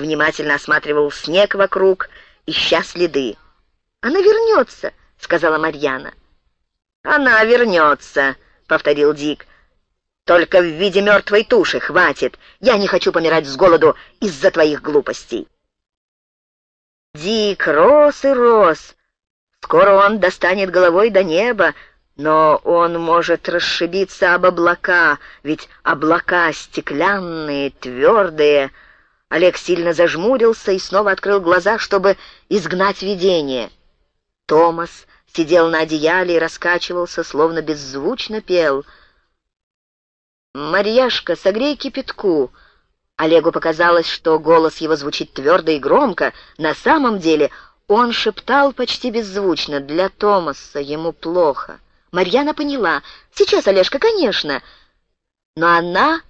Внимательно осматривал снег вокруг, ища следы. «Она вернется», — сказала Марьяна. «Она вернется», — повторил Дик. «Только в виде мертвой туши хватит. Я не хочу помирать с голоду из-за твоих глупостей». Дик рос и рос. Скоро он достанет головой до неба, но он может расшибиться об облака, ведь облака стеклянные, твердые. Олег сильно зажмурился и снова открыл глаза, чтобы изгнать видение. Томас сидел на одеяле и раскачивался, словно беззвучно пел. «Марьяшка, согрей кипятку!» Олегу показалось, что голос его звучит твердо и громко. На самом деле он шептал почти беззвучно. Для Томаса ему плохо. Марьяна поняла. «Сейчас, Олежка, конечно!» Но она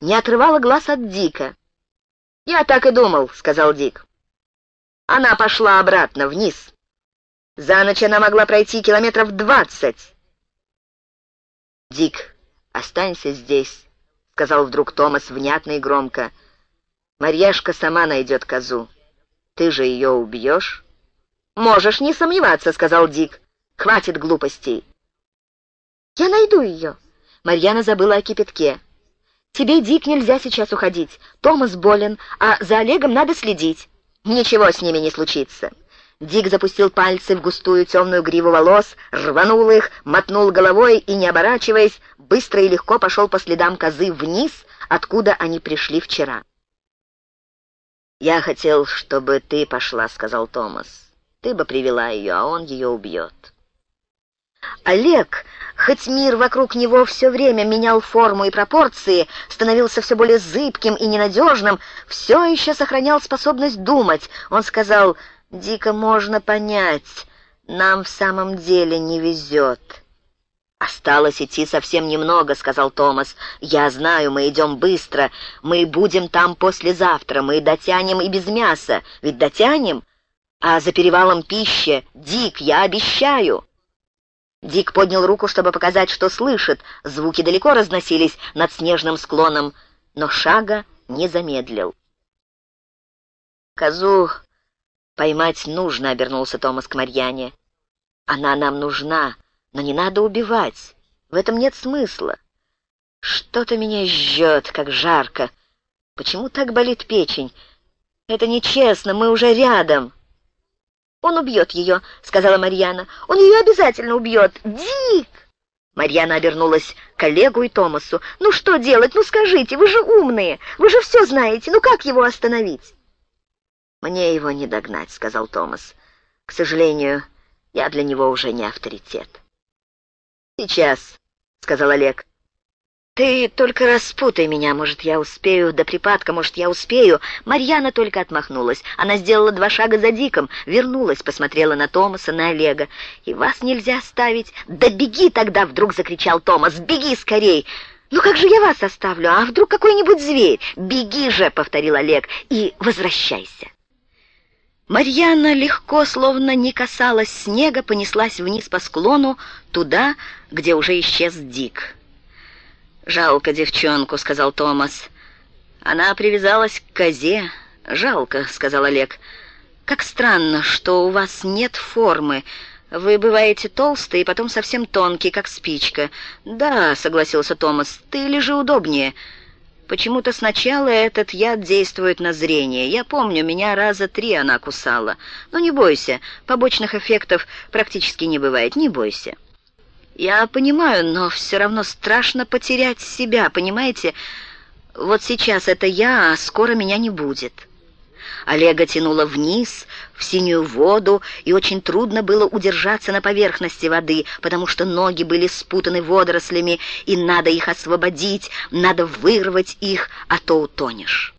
не отрывала глаз от Дика. «Я так и думал», — сказал Дик. Она пошла обратно, вниз. За ночь она могла пройти километров двадцать. «Дик, останься здесь», — сказал вдруг Томас внятно и громко. «Марьяшка сама найдет козу. Ты же ее убьешь?» «Можешь не сомневаться», — сказал Дик. «Хватит глупостей». «Я найду ее». Марьяна забыла о кипятке. «Тебе, Дик, нельзя сейчас уходить. Томас болен, а за Олегом надо следить. Ничего с ними не случится». Дик запустил пальцы в густую темную гриву волос, рванул их, мотнул головой и, не оборачиваясь, быстро и легко пошел по следам козы вниз, откуда они пришли вчера. «Я хотел, чтобы ты пошла», — сказал Томас. «Ты бы привела ее, а он ее убьет». Олег, хоть мир вокруг него все время менял форму и пропорции, становился все более зыбким и ненадежным, все еще сохранял способность думать. Он сказал Дико можно понять, нам в самом деле не везет. «Осталось идти совсем немного», — сказал Томас. «Я знаю, мы идем быстро. Мы будем там послезавтра. Мы дотянем и без мяса. Ведь дотянем? А за перевалом пища. Дик, я обещаю!» Дик поднял руку, чтобы показать, что слышит. Звуки далеко разносились над снежным склоном, но шага не замедлил. «Козу «Поймать нужно», — обернулся Томас к Марьяне. «Она нам нужна, но не надо убивать. В этом нет смысла. Что-то меня жжет, как жарко. Почему так болит печень? Это нечестно, мы уже рядом». «Он убьет ее», — сказала Марьяна. «Он ее обязательно убьет. Дик!» Марьяна обернулась к Олегу и Томасу. «Ну что делать? Ну скажите, вы же умные, вы же все знаете. Ну как его остановить?» «Мне его не догнать», — сказал Томас. «К сожалению, я для него уже не авторитет». «Сейчас», — сказал Олег. «Ты только распутай меня, может, я успею, до припадка, может, я успею». Марьяна только отмахнулась. Она сделала два шага за Диком, вернулась, посмотрела на Томаса, на Олега. «И вас нельзя оставить». «Да беги тогда!» — вдруг закричал Томас. «Беги скорей!» «Ну как же я вас оставлю? А вдруг какой-нибудь зверь?» «Беги же!» — повторил Олег. «И возвращайся!» Марьяна легко, словно не касалась снега, понеслась вниз по склону, туда, где уже исчез Дик. «Жалко девчонку», — сказал Томас. «Она привязалась к козе. Жалко», — сказал Олег. «Как странно, что у вас нет формы. Вы бываете толстый и потом совсем тонкий, как спичка». «Да», — согласился Томас, — «ты лежи удобнее». Почему-то сначала этот яд действует на зрение. Я помню, меня раза три она кусала. Но не бойся, побочных эффектов практически не бывает, не бойся. Я понимаю, но все равно страшно потерять себя, понимаете? Вот сейчас это я, а скоро меня не будет». Олега тянуло вниз, в синюю воду, и очень трудно было удержаться на поверхности воды, потому что ноги были спутаны водорослями, и надо их освободить, надо вырвать их, а то утонешь.